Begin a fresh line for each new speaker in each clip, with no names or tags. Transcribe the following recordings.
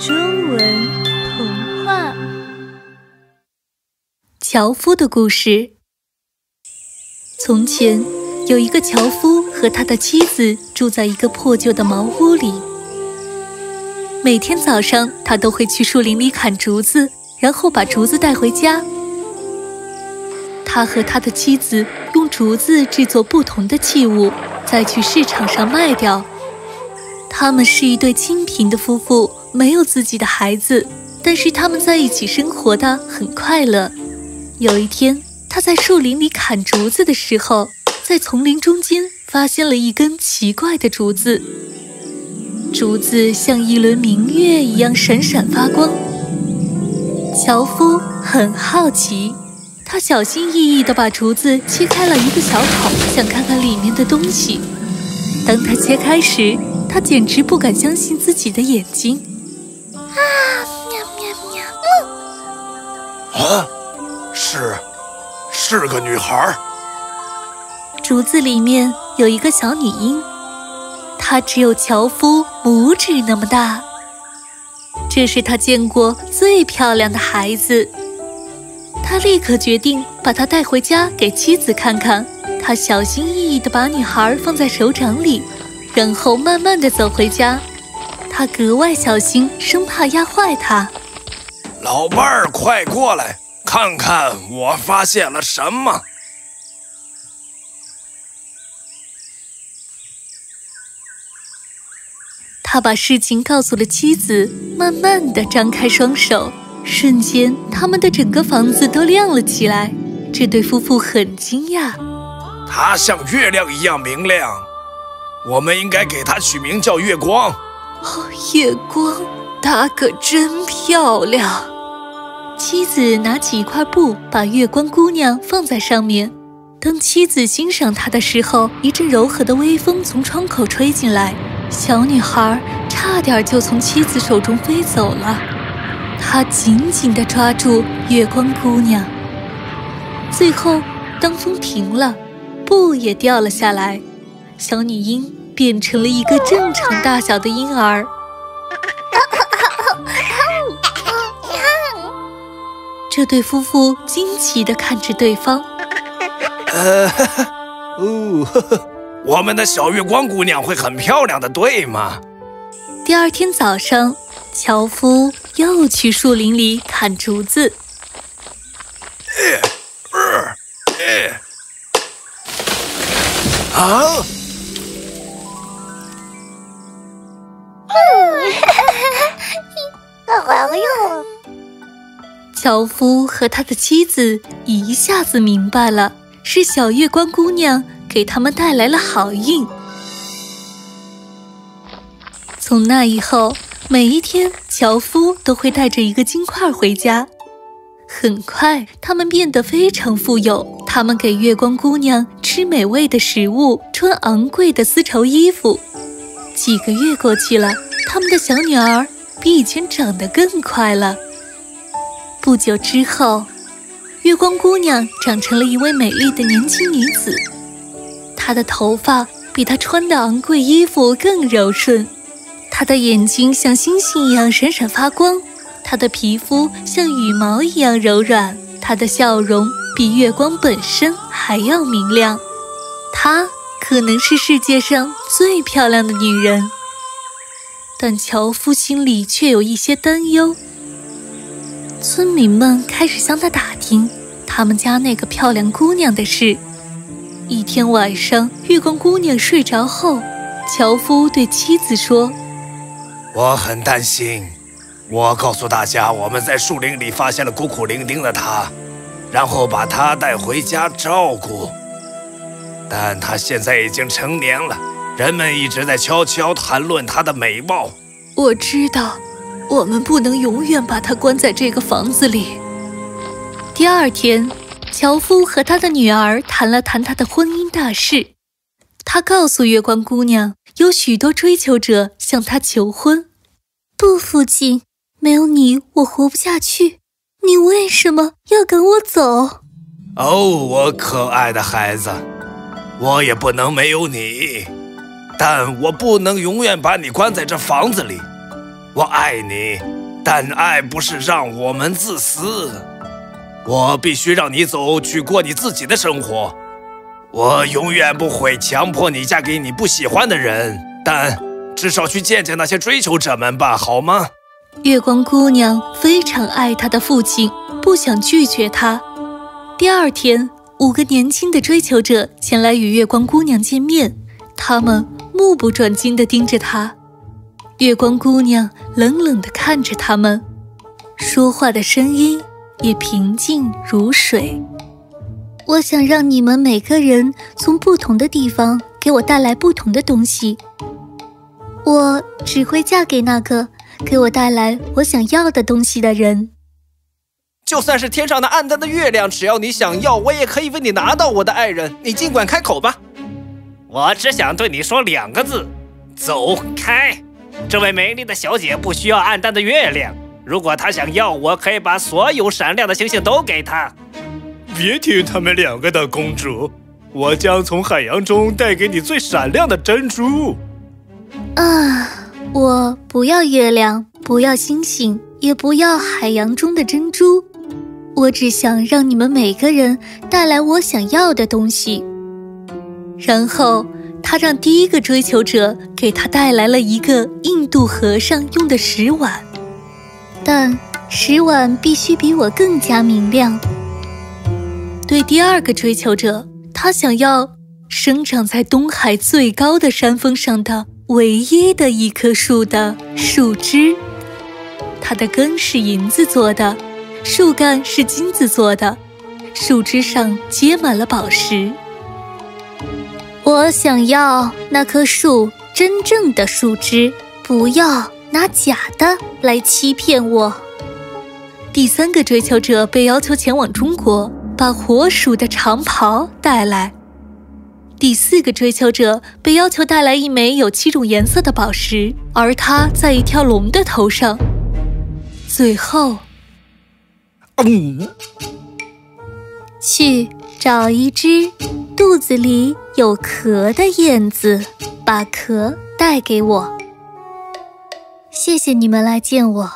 中文童话：
樵夫的故事。从前有一个樵夫和他的妻子住在一个破旧的茅屋里。每天早上，他都会去树林里砍竹子，然后把竹子带回家。他和他的妻子用竹子制作不同的器物，再去市场上卖掉。他们是一对清贫的夫妇，没有自己的孩子，但是他们在一起生活的很快乐。有一天，他在树林里砍竹子的时候，在丛林中间发现了一根奇怪的竹子，竹子像一轮明月一样闪闪发光。樵夫很好奇，他小心翼翼地把竹子切开了一个小口，想看看里面的东西。当他切开时，他简直不敢相信自己的眼睛！
啊，喵喵喵！
嗯啊，是，是个女孩。
竹子里面有一个小女婴，她只有樵夫拇指那么大。这是他见过最漂亮的孩子。他立刻决定把她带回家给妻子看看。他小心翼翼地把女孩放在手掌里。然后慢慢的走回家，他格外小心，生怕压坏它。
老伴儿，快过来看看，我发现了什么？
他把事情告诉了妻子，慢慢的张开双手，瞬间，他们的整个房子都亮了起来。这对夫妇很惊讶，
它像月亮一样明亮。我们应该给它取名叫月光。
哦，月光，它可真漂亮。妻子拿起一块布，把月光姑娘放在上面。当妻子欣赏她的时候，一阵柔和的微风从窗口吹进来，小女孩差点就从妻子手中飞走了。她紧紧地抓住月光姑娘。最后，当风停了，布也掉了下来。小女婴变成了一个正常大小的婴儿。这对夫妇惊奇地看着对方。
呃，哦，我们的小月光姑娘会很漂亮的，对吗？
第二天早上，樵夫又去树林里砍竹子。
啊！
樵夫和他的妻子一下子明白了，是小月光姑娘给他们带来了好运。从那以后，每一天，樵夫都会带着一个金块回家。很快，他们变得非常富有。他们给月光姑娘吃美味的食物，穿昂贵的丝绸衣服。几个月过去了，他们的小女儿比以前长得更快了。不久之后，月光姑娘长成了一位美丽的年轻女子。她的头发比她穿的昂贵衣服更柔顺，她的眼睛像星星一样闪闪发光，她的皮肤像羽毛一样柔软，她的笑容比月光本身还要明亮。她。可能是世界上最漂亮的女人，但樵夫心里却有一些担忧。村民们开始向他打听他们家那个漂亮姑娘的事。一天晚上，月光姑娘睡着后，樵夫对妻子说：“
我很担心，我告诉大家我们在树林里发现了孤苦伶仃的她，然后把她带回家照顾。”但她现在已经成年了，人们一直在悄悄谈论她的美貌。
我知道，我们不能永远把她关在这个房子里。第二天，樵夫和他的女儿谈了谈他的婚姻大事。他告诉月光姑娘，有许多追求者向他求婚。不，父亲，没有你，我活不下去。你为什么要赶我走？
哦，我可爱的孩子。我也不能没有你，但我不能永远把你关在这房子里。我爱你，但爱不是让我们自私。我必须让你走去过你自己的生活。我永远不会强迫你嫁给你不喜欢的人，但至少去见见那些追求者们吧，好吗？
月光姑娘非常爱她的父亲，不想拒绝他。第二天，五个年轻的追求者前来与月光姑娘见面，他们目不转睛地盯着他。月光姑娘冷冷地看着他们，说话的声音也平静如水。我想让你们每个人从不同的地方给我带来不同的东西。我只会嫁给那个给我带来我想要的东西的人。
就算是天上的暗淡的月亮，只要你想要，我也可以为你拿到。我的爱人，你尽管开口吧。
我只想对你说两个字：走开。这位美丽的小姐不需要暗淡的月亮，如果她想要，我可以把所有闪亮的星星都给她。
别听他们两个的，公主，我将从海洋中带给你最闪亮的珍珠。
啊，我不要月亮，不要星星，也不要海洋中的珍珠，我只想让你们每个人带来我想要的东西。然后，他让第一个追求者给他带来了一个印度和尚用的石碗，但石碗必须比我更加明亮。对第二个追求者，他想要生长在东海最高的山峰上的唯一的一棵树的树枝。它的根是银子做的，树干是金子做的，树枝上结满了宝石。我想要那棵树真正的树枝，不要拿假的来欺骗我。第三个追求者被要求前往中国。把火鼠的长袍带来。第四个追求者被要求带来一枚有七种颜色的宝石，而它在一条龙的头上。最后，
嗯，
去找一只肚子里有壳的燕子，把壳带给我。谢谢你们来见我。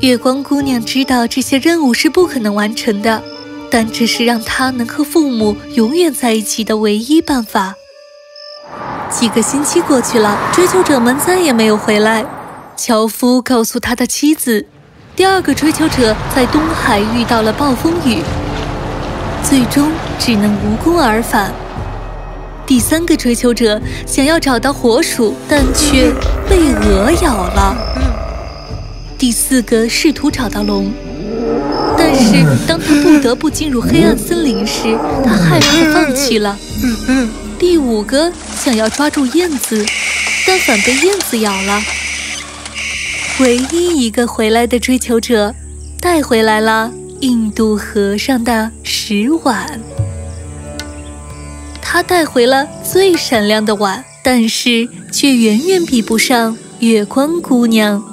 月光姑娘知道这些任务是不可能完成的，但这是让她能和父母永远在一起的唯一办法。几个星期过去了，追求者们再也没有回来。樵夫告诉他的妻子，第二个追求者在东海遇到了暴风雨，最终只能无功而返。第三个追求者想要找到火鼠，但却被鹅咬了。第四个试图找到龙，但是当他不得不进入黑暗森林时，他害怕的放弃了。第五个想要抓住燕子，但反被燕子咬了。唯一一个回来的追求者，带回来了印度和尚的石碗。他带回了最闪亮的碗，但是却远远比不上月光姑娘。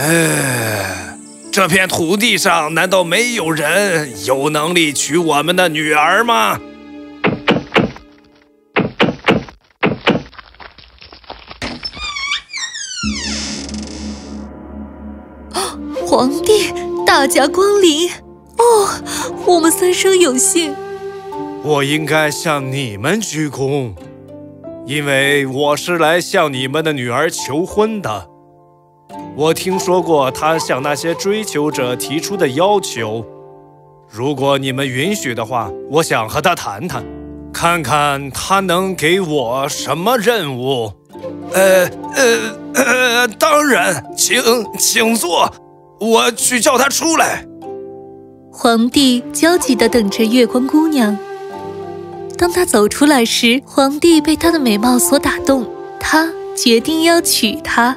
哎，这片土地上难道没有人有能力娶我们的女儿吗？
皇帝，大驾光临！哦，我们三生有幸。
我应该向你们鞠躬，因为我是来向你们的女儿求婚的。我听说过他向那些追求者提出的要求，如果你们允许的话，我想和他谈谈，看看他能给我什么任务。
呃呃呃，当然，请请坐。我去叫他出来。
皇帝焦急地等着月光姑娘。当他走出来时，皇帝被她的美貌所打动，他决定要娶她。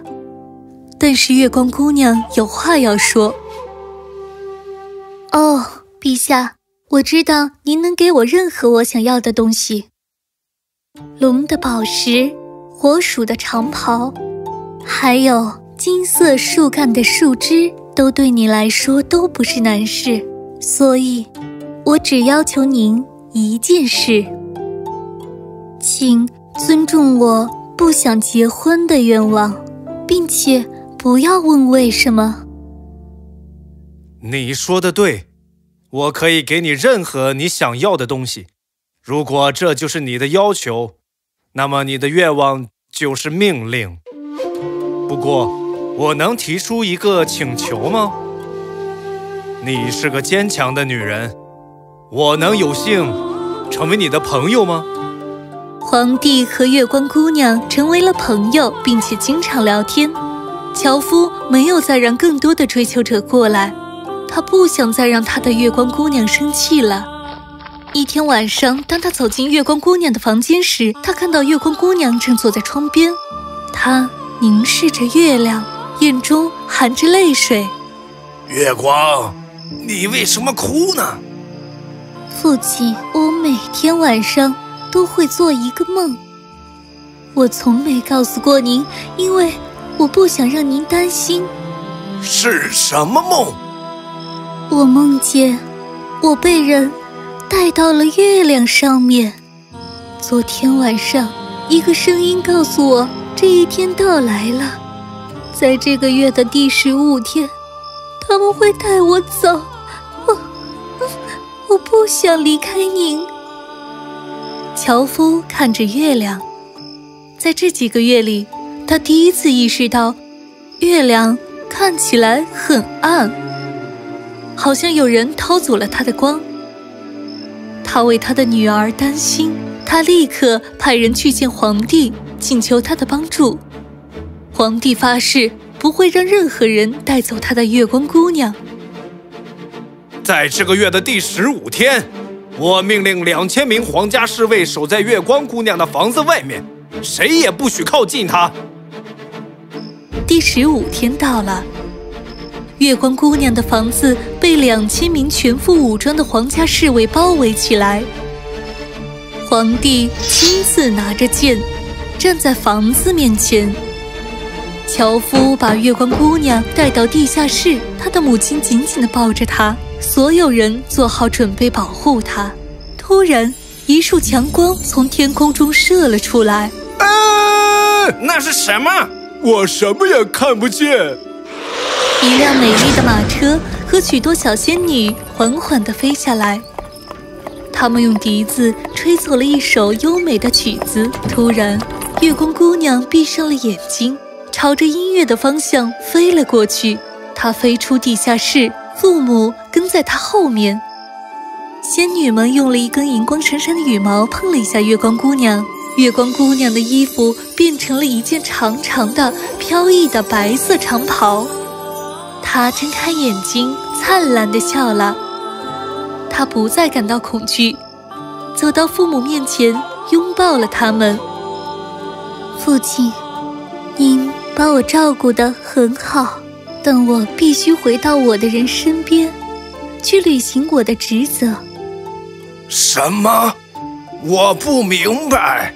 但是月光姑娘有话要说。哦，陛下，我知道您能给我任何我想要的东西。龙的宝石，火鼠的长袍，还有金色树干的树枝，都对你来说都不是难事。所以，我只要求您一件事，请尊重我不想结婚的愿望，并且不要问为什么。
你说的对。我可以给你任何你想要的东西，如果这就是你的要求，那么你的愿望就是命令。不过，我能提出一个请求吗？你是个坚强的女人，我能有幸成为你的朋友吗？
皇帝和月光姑娘成为了朋友，并且经常聊天。樵夫没有再让更多的追求者过来。他不想再让他的月光姑娘生气了。一天晚上，当他走进月光姑娘的房间时，他看到月光姑娘正坐在窗边，她凝视着月亮，眼中含着泪水。
月光，你为什么哭呢？
父亲，我每天晚上都会做一个梦，我从没告诉过您，因为我不想让您担心。
是什么梦？
我梦见我被人带到了月亮上面。昨天晚上，一个声音告诉我这一天到来了，在这个月的第十五天，他们会带我走。我，我不想离开您。樵夫看着月亮，在这几个月里，他第一次意识到，月亮看起来很暗。好像有人偷走了他的光，他为他的女儿担心，他立刻派人去见皇帝，请求他的帮助。皇帝发誓不会让任何人带走他的月光姑娘。
在这个月的第十五天，我命令两千名皇家侍卫守在月光姑娘的房子外面，谁也不许靠近她。
第十五天到了。月光姑娘的房子被两千名全副武装的皇家侍卫包围起来。皇帝亲自拿着剑，站在房子面前。樵夫把月光姑娘带到地下室，他的母亲紧紧地抱着她，所有人做好准备保护她。突然，一束强光从天空中射了出来。
啊！那是什么？
我什么也看不见。
一辆美丽的马车和许多小仙女缓缓地飞下来，他们用笛子吹奏了一首优美的曲子。突然，月光姑娘闭上了眼睛，朝着音乐的方向飞了过去。她飞出地下室，父母跟在她后面。仙女们用了一根银光闪闪的羽毛碰了一下月光姑娘，月光姑娘的衣服变成了一件长长的、飘逸的白色长袍。她睁开眼睛，灿烂地笑了。她不再感到恐惧，走到父母面前，拥抱了他们。父亲，您把我照顾得很好，但我必须回到我的人身边，去履行我的职责。
什么？我不明白。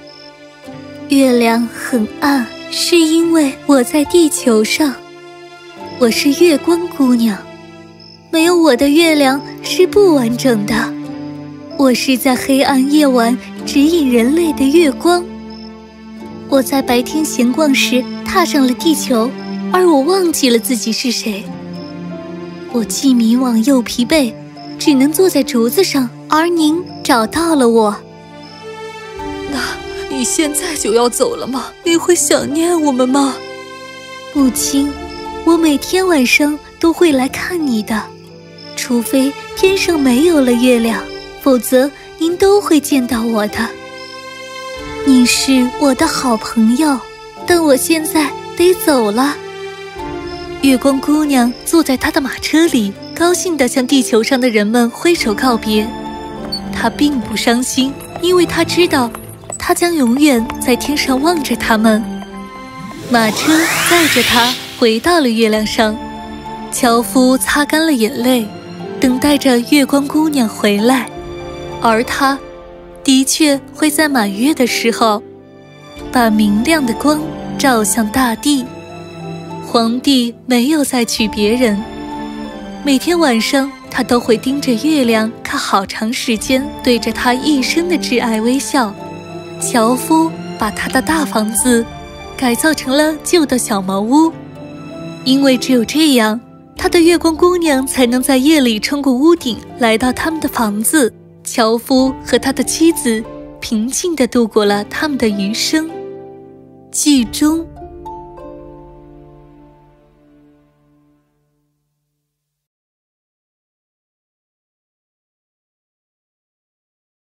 月亮很暗，是因为我在地球上。我是月光姑娘，没有我的月亮是不完整的。我是在黑暗夜晚指引人类的月光。我在白天闲逛时踏上了地球，而我忘记了自己是谁。我既迷惘又疲惫，只能坐在竹子上。而您找到了我。
你现在就要走了吗？你会想念我们吗，
母亲？我每天晚上都会来看你的，除非天上没有了月亮，否则您都会见到我的。你是我的好朋友，但我现在得走了。月光姑娘坐在她的马车里，高兴地向地球上的人们挥手告别。她并不伤心，因为她知道，他将永远在天上望着他们。马车载着他。回到了月亮上，樵夫擦干了眼泪，等待着月光姑娘回来，而她的确会在满月的时候，把明亮的光照向大地。皇帝没有再娶别人，每天晚上他都会盯着月亮看好长时间，对着他一生的挚爱微笑。樵夫把他的大房子改造成了旧的小茅屋，因为只有这样。他的月光姑娘才能在夜里穿过屋顶来到他们的房子。樵夫和他的妻子平静地度过了他们的余生。剧终。